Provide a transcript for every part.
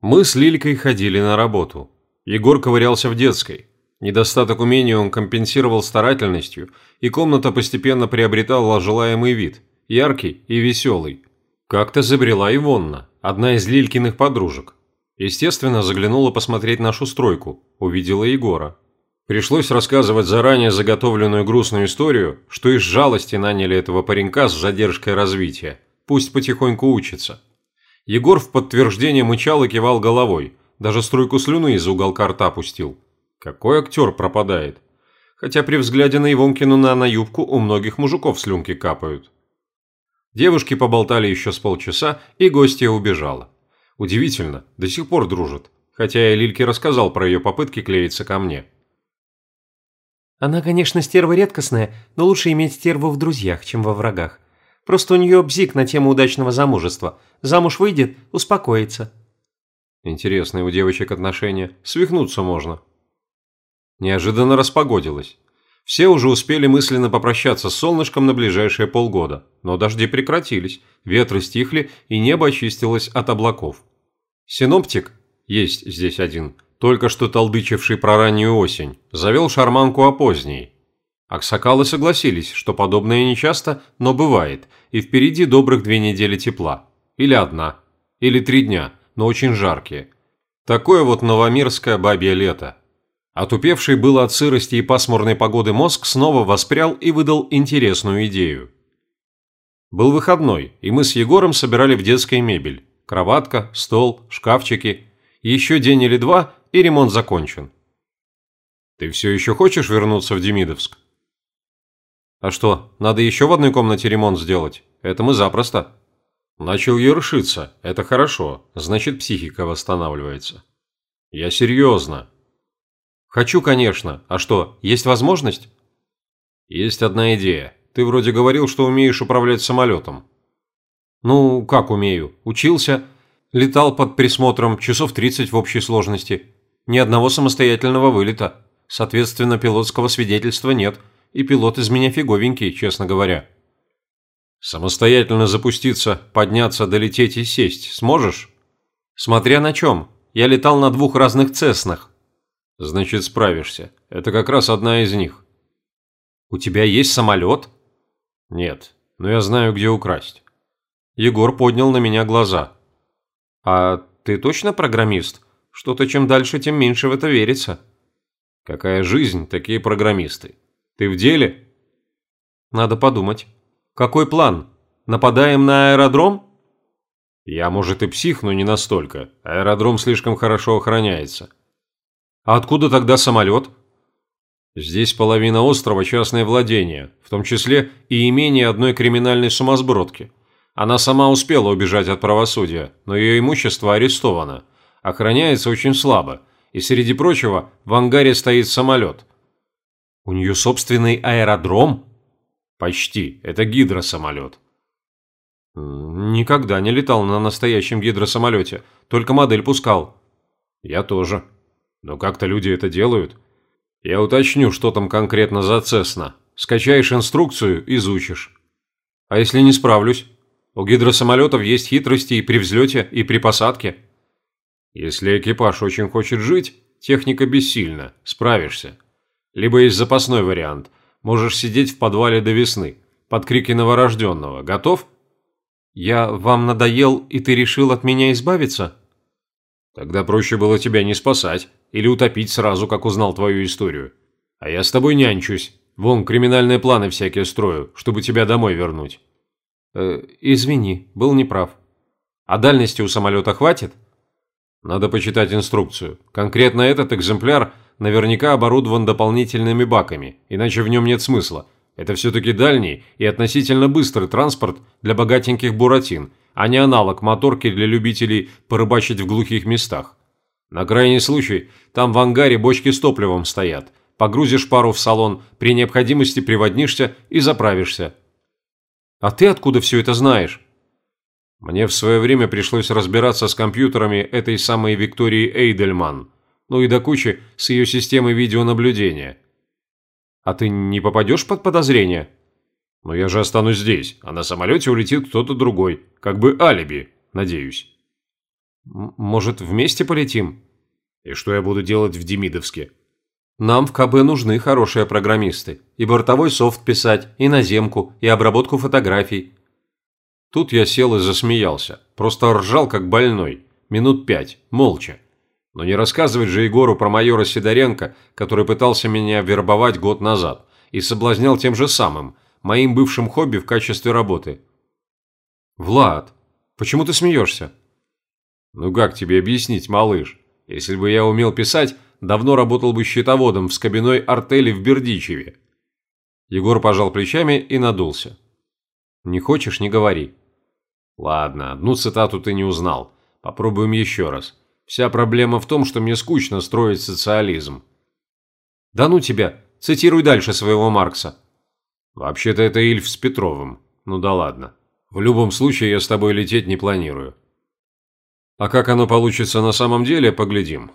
Мы с Лилькой ходили на работу. Егор ковырялся в детской. Недостаток умений он компенсировал старательностью, и комната постепенно приобретала желаемый вид – яркий и веселый. Как-то забрела Ивонна, одна из Лилькиных подружек. Естественно, заглянула посмотреть нашу стройку, увидела Егора. Пришлось рассказывать заранее заготовленную грустную историю, что из жалости наняли этого паренька с задержкой развития. Пусть потихоньку учится. Егор в подтверждение мычал и кивал головой, даже струйку слюны из уголка рта пустил. Какой актер пропадает? Хотя при взгляде на Ивонкину на юбку у многих мужиков слюнки капают. Девушки поболтали еще с полчаса, и гостья убежала. Удивительно, до сих пор дружат, хотя я Лильке рассказал про ее попытки клеиться ко мне. Она, конечно, стерва редкостная, но лучше иметь стерву в друзьях, чем во врагах. Просто у нее бзик на тему удачного замужества. Замуж выйдет, успокоится. Интересные у девочек отношения. Свихнуться можно. Неожиданно распогодилось. Все уже успели мысленно попрощаться с солнышком на ближайшие полгода, но дожди прекратились, ветры стихли и небо очистилось от облаков. Синоптик, есть здесь один, только что толдычивший про раннюю осень, завел шарманку о поздней, Аксакалы согласились, что подобное нечасто, но бывает, и впереди добрых две недели тепла. Или одна. Или три дня, но очень жаркие. Такое вот новомирское бабье лето. Отупевший было от сырости и пасмурной погоды мозг снова воспрял и выдал интересную идею. Был выходной, и мы с Егором собирали в детской мебель. Кроватка, стол, шкафчики. Еще день или два, и ремонт закончен. «Ты все еще хочешь вернуться в Демидовск?» «А что, надо еще в одной комнате ремонт сделать? Это мы запросто». Начал ершиться. Это хорошо. Значит, психика восстанавливается. Я серьезно. Хочу, конечно. А что, есть возможность? Есть одна идея. Ты вроде говорил, что умеешь управлять самолетом. Ну, как умею? Учился. Летал под присмотром часов 30 в общей сложности. Ни одного самостоятельного вылета. Соответственно, пилотского свидетельства нет – и пилот из меня фиговенький, честно говоря. Самостоятельно запуститься, подняться, долететь и сесть сможешь? Смотря на чем. Я летал на двух разных цеснах. Значит, справишься. Это как раз одна из них. У тебя есть самолет? Нет, но я знаю, где украсть. Егор поднял на меня глаза. А ты точно программист? Что-то чем дальше, тем меньше в это верится. Какая жизнь, такие программисты. Ты в деле? Надо подумать. Какой план? Нападаем на аэродром? Я, может, и псих, но не настолько. Аэродром слишком хорошо охраняется. А откуда тогда самолет? Здесь половина острова – частное владение, в том числе и имение одной криминальной сумасбродки. Она сама успела убежать от правосудия, но ее имущество арестовано. Охраняется очень слабо, и среди прочего в ангаре стоит самолет – у нее собственный аэродром? Почти. Это гидросамолет. Никогда не летал на настоящем гидросамолете. Только модель пускал. Я тоже. Но как-то люди это делают. Я уточню, что там конкретно за Цесна. Скачаешь инструкцию, изучишь. А если не справлюсь? У гидросамолетов есть хитрости и при взлете, и при посадке. Если экипаж очень хочет жить, техника бессильна, справишься. Либо есть запасной вариант. Можешь сидеть в подвале до весны. Под крики новорожденного. Готов? Я вам надоел, и ты решил от меня избавиться? Тогда проще было тебя не спасать. Или утопить сразу, как узнал твою историю. А я с тобой нянчусь. Вон, криминальные планы всякие строю, чтобы тебя домой вернуть. Э, извини, был неправ. А дальности у самолета хватит? Надо почитать инструкцию. Конкретно этот экземпляр наверняка оборудован дополнительными баками, иначе в нем нет смысла. Это все-таки дальний и относительно быстрый транспорт для богатеньких буратин, а не аналог моторки для любителей порыбачить в глухих местах. На крайний случай, там в ангаре бочки с топливом стоят. Погрузишь пару в салон, при необходимости приводнишься и заправишься. А ты откуда все это знаешь? Мне в свое время пришлось разбираться с компьютерами этой самой Виктории Эйдельман, ну и до кучи с ее системой видеонаблюдения. А ты не попадешь под подозрение? Но я же останусь здесь, а на самолете улетит кто-то другой, как бы алиби, надеюсь. Может, вместе полетим? И что я буду делать в Демидовске? Нам в КБ нужны хорошие программисты. И бортовой софт писать, и наземку, и обработку фотографий. Тут я сел и засмеялся. Просто ржал, как больной. Минут пять, молча. Но не рассказывать же Егору про майора Сидоренко, который пытался меня вербовать год назад и соблазнял тем же самым, моим бывшим хобби в качестве работы. «Влад, почему ты смеешься?» «Ну как тебе объяснить, малыш? Если бы я умел писать, давно работал бы счетоводом в скобяной артели в Бердичеве». Егор пожал плечами и надулся. «Не хочешь – не говори». «Ладно, одну цитату ты не узнал. Попробуем еще раз. Вся проблема в том, что мне скучно строить социализм». «Да ну тебя! Цитируй дальше своего Маркса». «Вообще-то это Ильф с Петровым. Ну да ладно. В любом случае я с тобой лететь не планирую. А как оно получится на самом деле, поглядим».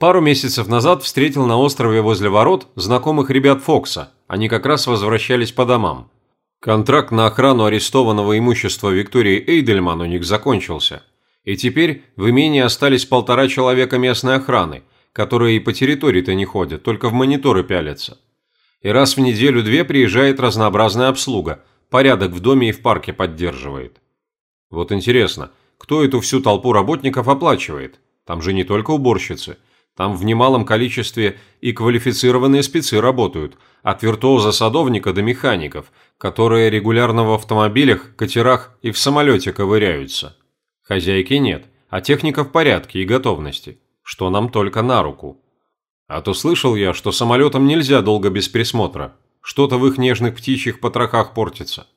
Пару месяцев назад встретил на острове возле ворот знакомых ребят Фокса. Они как раз возвращались по домам. Контракт на охрану арестованного имущества Виктории Эйдельман у них закончился. И теперь в имении остались полтора человека местной охраны, которые и по территории-то не ходят, только в мониторы пялятся. И раз в неделю-две приезжает разнообразная обслуга, порядок в доме и в парке поддерживает. Вот интересно, кто эту всю толпу работников оплачивает? Там же не только уборщицы. Там в немалом количестве и квалифицированные спецы работают, от виртуоза садовника до механиков, которые регулярно в автомобилях, катерах и в самолете ковыряются. Хозяйки нет, а техника в порядке и готовности, что нам только на руку. А то слышал я, что самолетам нельзя долго без присмотра. Что-то в их нежных птичьих потрохах портится.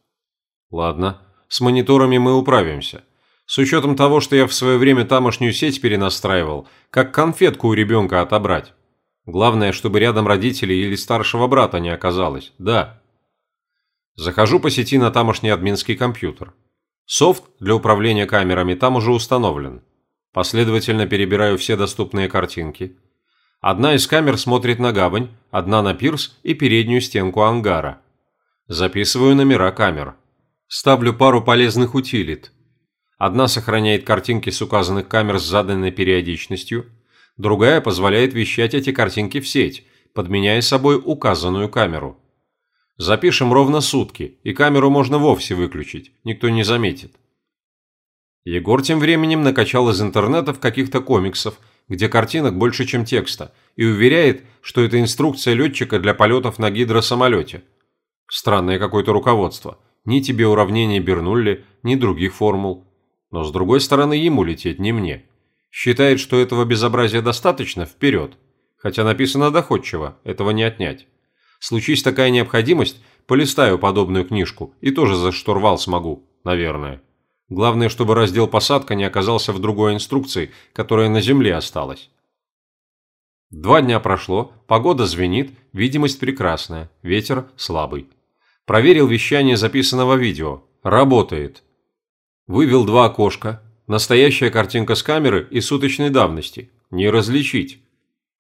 Ладно, с мониторами мы управимся. С учетом того, что я в свое время тамошнюю сеть перенастраивал, как конфетку у ребенка отобрать. Главное, чтобы рядом родителей или старшего брата не оказалось. Да. Захожу по сети на тамошний админский компьютер. Софт для управления камерами там уже установлен. Последовательно перебираю все доступные картинки. Одна из камер смотрит на гавань, одна на пирс и переднюю стенку ангара. Записываю номера камер. Ставлю пару полезных утилит. Одна сохраняет картинки с указанных камер с заданной периодичностью, другая позволяет вещать эти картинки в сеть, подменяя собой указанную камеру. Запишем ровно сутки, и камеру можно вовсе выключить, никто не заметит. Егор тем временем накачал из интернета в каких-то комиксов, где картинок больше, чем текста, и уверяет, что это инструкция летчика для полетов на гидросамолете. Странное какое-то руководство. Ни тебе уравнения Бернулли, ни других формул. Но с другой стороны, ему лететь, не мне. Считает, что этого безобразия достаточно, вперед. Хотя написано доходчиво, этого не отнять. Случись такая необходимость, полистаю подобную книжку и тоже за штурвал смогу, наверное. Главное, чтобы раздел «Посадка» не оказался в другой инструкции, которая на земле осталась. Два дня прошло, погода звенит, видимость прекрасная, ветер слабый. Проверил вещание записанного видео. Работает. Вывел два окошка. Настоящая картинка с камеры и суточной давности. Не различить.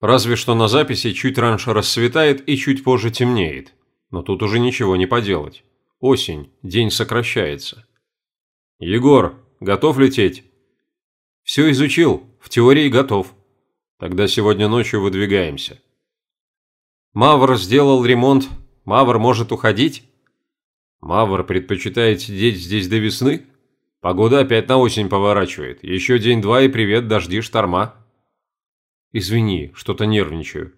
Разве что на записи чуть раньше рассветает и чуть позже темнеет. Но тут уже ничего не поделать. Осень, день сокращается. «Егор, готов лететь?» «Все изучил, в теории готов». «Тогда сегодня ночью выдвигаемся». «Мавр сделал ремонт. Мавр может уходить?» «Мавр предпочитает сидеть здесь до весны? Погода опять на осень поворачивает. Еще день-два и привет, дожди, шторма». Извини, что-то нервничаю.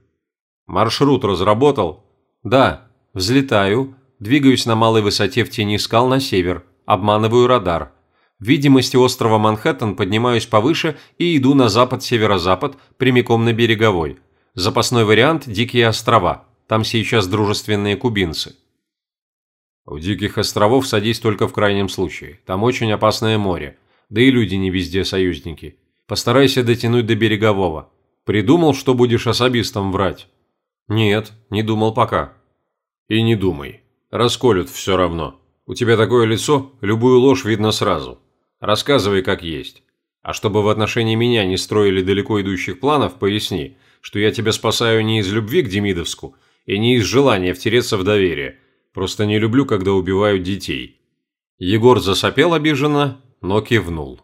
Маршрут разработал? Да, взлетаю, двигаюсь на малой высоте в тени скал на север, обманываю радар. В видимости острова Манхэттен поднимаюсь повыше и иду на запад-северо-запад, прямиком на береговой. Запасной вариант – Дикие острова. Там сейчас дружественные кубинцы. У Диких островов садись только в крайнем случае. Там очень опасное море. Да и люди не везде союзники. Постарайся дотянуть до берегового. Придумал, что будешь особистом врать? Нет, не думал пока. И не думай. Расколют все равно. У тебя такое лицо, любую ложь видно сразу. Рассказывай как есть. А чтобы в отношении меня не строили далеко идущих планов, поясни, что я тебя спасаю не из любви к Демидовску и не из желания втереться в доверие. Просто не люблю, когда убивают детей. Егор засопел обиженно, но кивнул.